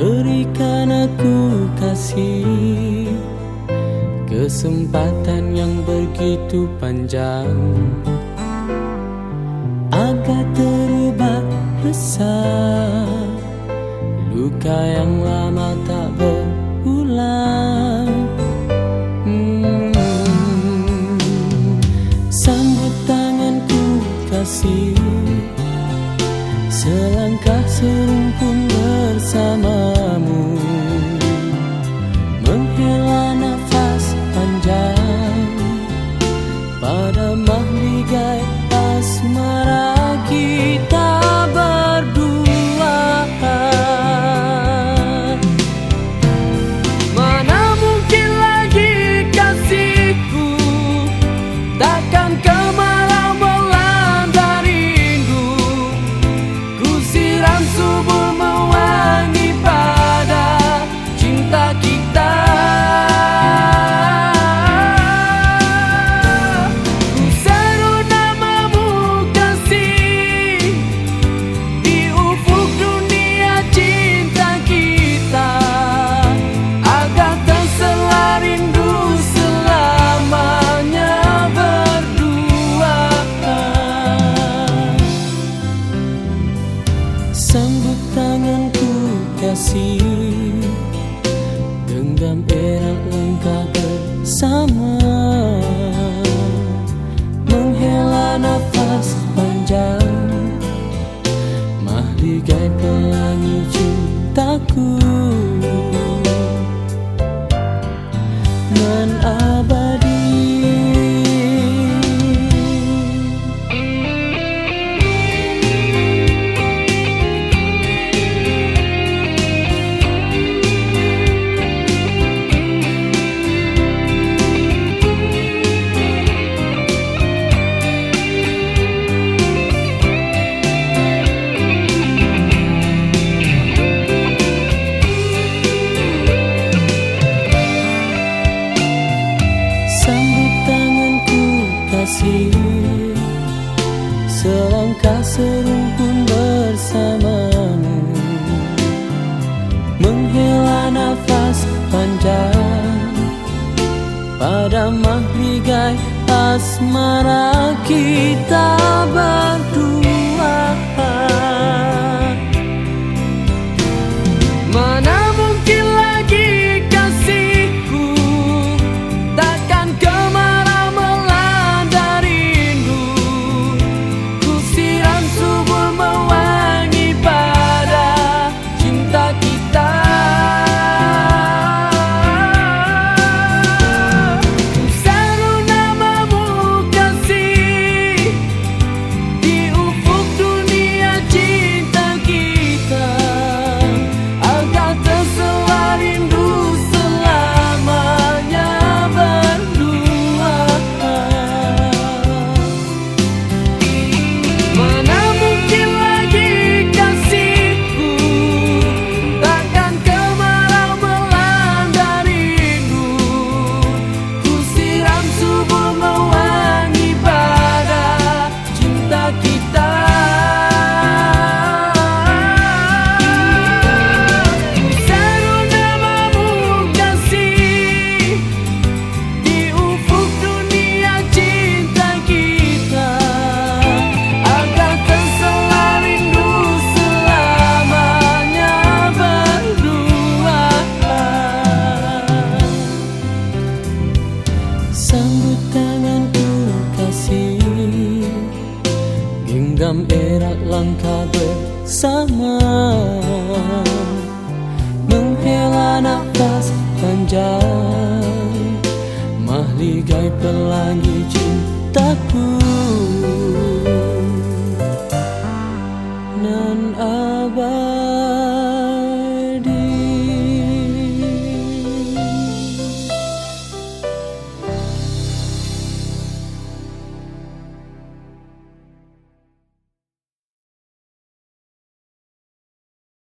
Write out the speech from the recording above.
Berikan aku kasih Kesempatan yang begitu panjang agar terubah besar. Luka yang lama tak berulang. Hmm. Sambut tanganku kasih. Selangkah serumpun bersama. that. Selangkah serumpun bersamamu. Menghela nafas panjang. Pada mahligai asmara kita. Sambut tanganku kasih. Genggam erat langkah bersama. Menghela nafas panjang. Mahligai pelangi cintaku.